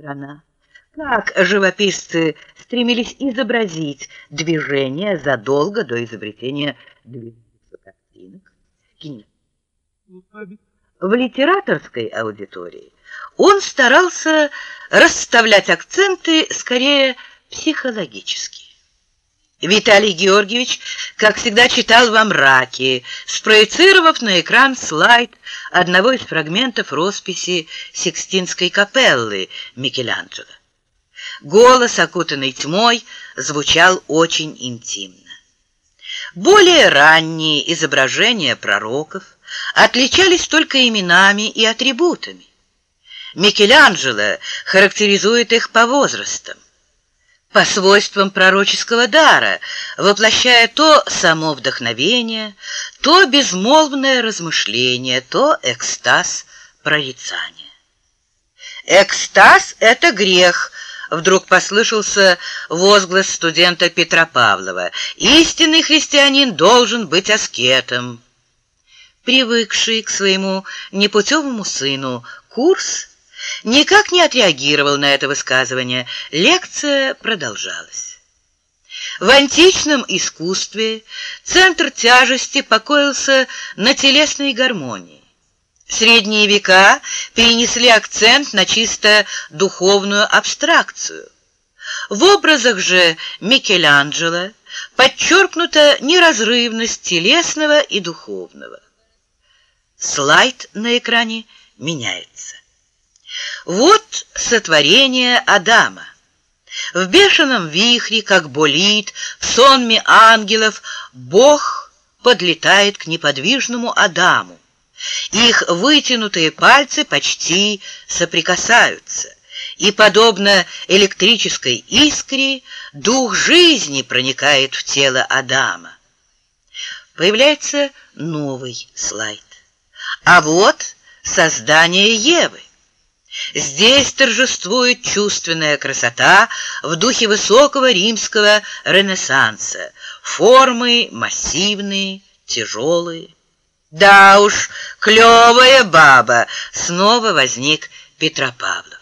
страна. Как живописцы стремились изобразить движение задолго до изобретения движущихся картинок. В литераторской аудитории он старался расставлять акценты скорее психологические. Виталий Георгиевич, как всегда, читал во мраке, спроецировав на экран слайд одного из фрагментов росписи Сикстинской капеллы Микеланджело. Голос, окутанный тьмой, звучал очень интимно. Более ранние изображения пророков отличались только именами и атрибутами. Микеланджело характеризует их по возрастам по свойствам пророческого дара, воплощая то само вдохновение, то безмолвное размышление, то экстаз прорицания. «Экстаз — это грех», — вдруг послышался возглас студента Петра Павлова. «Истинный христианин должен быть аскетом». Привыкший к своему непутевому сыну, курс — никак не отреагировал на это высказывание. Лекция продолжалась. В античном искусстве центр тяжести покоился на телесной гармонии. Средние века перенесли акцент на чисто духовную абстракцию. В образах же Микеланджело подчеркнута неразрывность телесного и духовного. Слайд на экране меняется. Вот сотворение Адама. В бешеном вихре, как болит, в сонме ангелов, Бог подлетает к неподвижному Адаму. Их вытянутые пальцы почти соприкасаются, и, подобно электрической искре, дух жизни проникает в тело Адама. Появляется новый слайд. А вот создание Евы. Здесь торжествует чувственная красота в духе высокого римского ренессанса. Формы массивные, тяжелые. Да уж, клевая баба! Снова возник Петропавлов.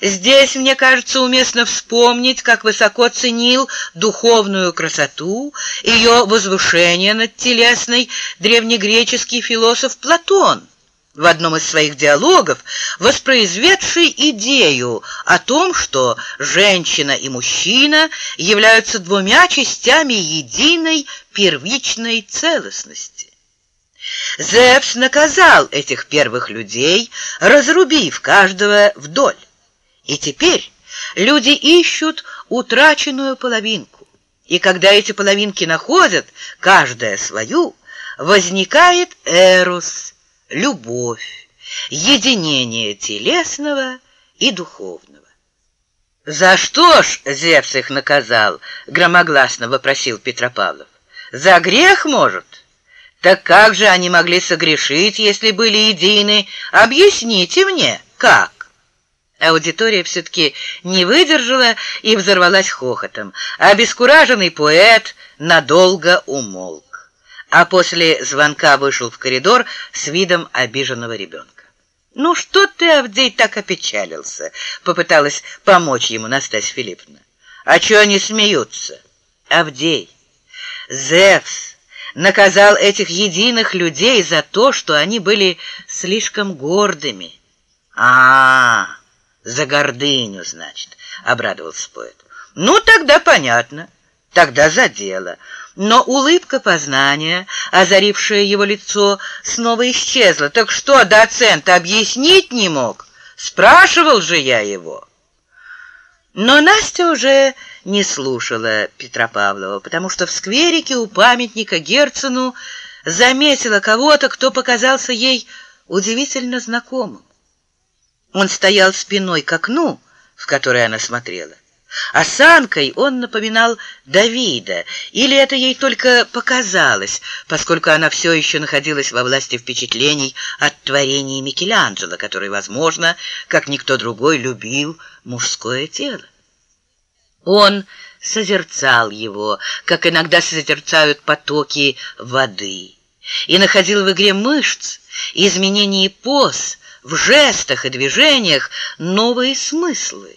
Здесь, мне кажется, уместно вспомнить, как высоко ценил духовную красоту, ее возвышение над телесной древнегреческий философ Платон в одном из своих диалогов, воспроизведший идею о том, что женщина и мужчина являются двумя частями единой первичной целостности. Зевс наказал этих первых людей, разрубив каждого вдоль. И теперь люди ищут утраченную половинку. И когда эти половинки находят, каждая свою, возникает эрос – любовь, единение телесного и духовного. «За что ж Зевс их наказал?» — громогласно вопросил Петропавлов. «За грех, может? Так как же они могли согрешить, если были едины? Объясните мне, как?» Аудитория все-таки не выдержала и взорвалась хохотом. Обескураженный поэт надолго умолк а после звонка вышел в коридор с видом обиженного ребенка. «Ну что ты, Авдей, так опечалился?» — попыталась помочь ему Настасья Филипповна. «А чего они смеются?» «Авдей, Зевс наказал этих единых людей за то, что они были слишком гордыми». «А, -а, -а за гордыню, значит», — обрадовался поэт. «Ну, тогда понятно, тогда за дело». Но улыбка познания, озарившая его лицо, снова исчезла. «Так что, доцент, объяснить не мог? Спрашивал же я его». Но Настя уже не слушала Петра Павлова, потому что в скверике у памятника Герцену заметила кого-то, кто показался ей удивительно знакомым. Он стоял спиной к окну, в которое она смотрела. Осанкой он напоминал Давида, или это ей только показалось, поскольку она все еще находилась во власти впечатлений от творений Микеланджело, который, возможно, как никто другой, любил мужское тело. Он созерцал его, как иногда созерцают потоки воды, и находил в игре мышц, изменении поз, в жестах и движениях новые смыслы.